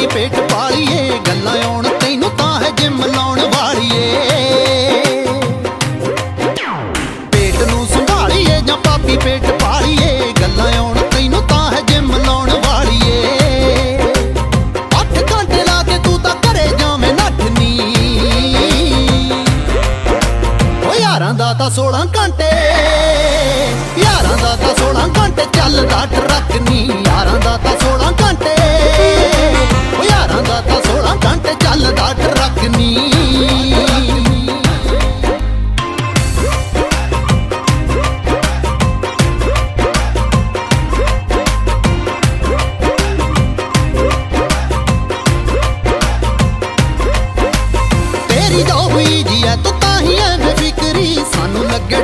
ਸੰਭਾਲੀਏ ਪੇਟ ਪਾਲੀਏ, ਗੱਲਾਂ ਆਉਣ, ਤੈਨੂੰ ਤਾਂ ਹੈ ਜਿਮ ਲਾਉਣ ਵਾਲੀਏ। ਪੇਟ ਨੂੰ ਸੰਭਾਲੀਏ ਜਾਂ ਪਾਪੀ ਪੇਟ ਪਾਲੀਏ, ਗੱਲਾਂ ਆਉਣ, ਤੈਨੂੰ ਤਾਂ ਹੈ ਜਿਮ ਲਾਉਣ ਵਾਲੀਏ। ਅੱਠ ਘੰਟੇ ਲਾ ਕੇ ਤੂੰ ਤਾਂ ਘਰੇ ਜਾਵੇਂ ਨੱਠਨੀ। ਓ ਯਾਰਾਂ ਦਾ ਤਾਂ 16 ਘੰਟੇ, ਯਾਰਾਂ ਦਾ ਤਾਂ 16 ਘੰਟੇ ਚੱਲਦਾ ਟਰੱਕ ਨਹੀਂ ਯਾਰਾਂ ਦਾ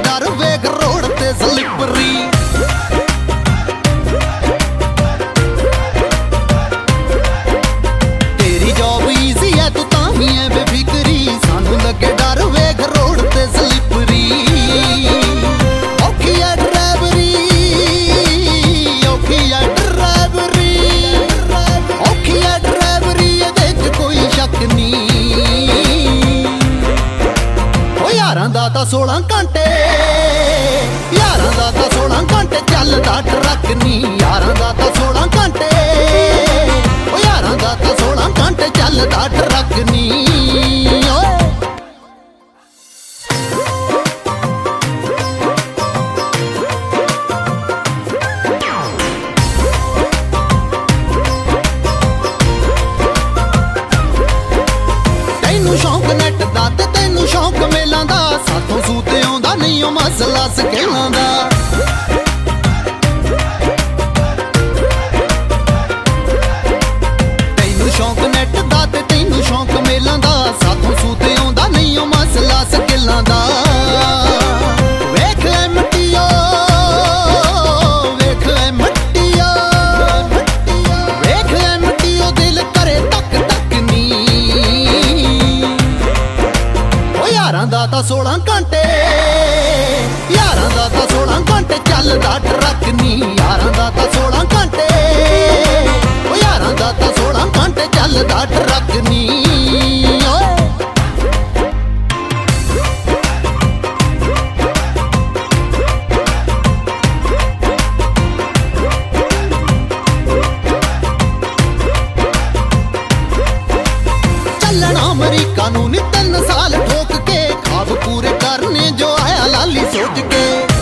ਡਰ ਵੇਖ ਰੋਡ ਤੇ ਸਲਿੱਪਰੀ। ਤੇਰੀ ਜੌਬ ਈਜ਼ੀ ਐ ਤੂੰ ਤਾਂ ਹੀ ਐਵੇਂ ਫਿਕਰੀ ਸਾਨੂੰ ਲੱਗੇ ਡਰ ਵੇਖ ਰੋਡ ਤੇ ਸਲਿੱਪਰੀ। ਔਖੀ ਐ ਡਰਾਈਵਰੀ, ਔਖੀ ਐ ਡਰਾਈਵਰੀ। ਔਖੀ ਐ ਡਰਾਈਵਰੀ, ਇਹਦੇ 'ਚ ਕੋਈ ਸ਼ੱਕ ਨਹੀਂ। ਯਾਰਾਂ ਦਾ ਤਾਂ 16 ਘੰਟੇ ਚੱਲਦਾ ਟਰੱਕ ਨਹੀਂ ਯਾਰਾਂ ਦਾ ਤਾਂ 16 ਘੰਟੇ। ਓ ਯਾਰਾਂ ਦਾ ਤਾਂ 16 ਘੰਟੇ ਚੱਲਦਾ ਟਰੱਕ ਨੀ। ਤੈਨੂੰ ਸ਼ੌਂਕ ਨੈਟ ਦਾ ਤੇ ਤੈਨੂੰ ਸ਼ੌਂਕ ਮੇਲਾਂ ਦਾ, ਸਾਥੋਂ ਸੂਤੇ ਆਉਂਦਾ ਨਹੀਂ ਉਹ ਮਸਲਾ ਸਕੇਲਾਂ ਦਾ। ਤਾਂ 16 ਘੰਟੇ, ਯਾਰਾਂ ਦਾ ਤਾਂ 16 ਘੰਟੇ ਚੱਲਦਾ ਟਰੱਕ ਨਹੀਂ ਯਾਰਾਂ ਦਾ ਤਾਂ 16 ਘੰਟੇ। ਓ ਯਾਰਾਂ ਦਾ ਤਾਂ 16 ਘੰਟੇ ਚੱਲਦਾ ਟਰੱਕ ਨੀ ਚੱਲਣਾ ਅਮਰੀਕਾ ਨੂੰ ਨੀ ਤਿੰਨ ਸਾਲ ਠੋਕ ਕੇ ਪੂਰੇ ਕਰਨੇ ਜੋ ਆਇਆ ਲਾਲੀ ਸੋਚ ਕੇ।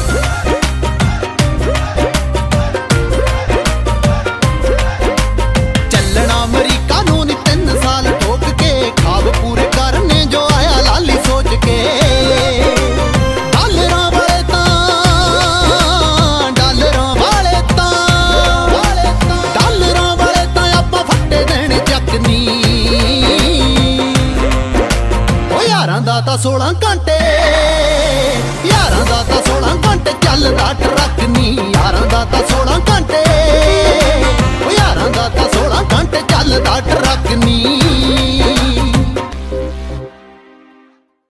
ਯਾਰਾਂ ਦਾ ਤਾਂ 16 ਘੰਟੇ, ਯਾਰਾਂ ਦਾ ਤਾਂ 16 ਘੰਟੇ ਚੱਲਦਾ ਟਰੱਕ ਨੀ। ਯਾਰਾਂ ਦਾ ਤਾਂ 16 ਘੰਟੇ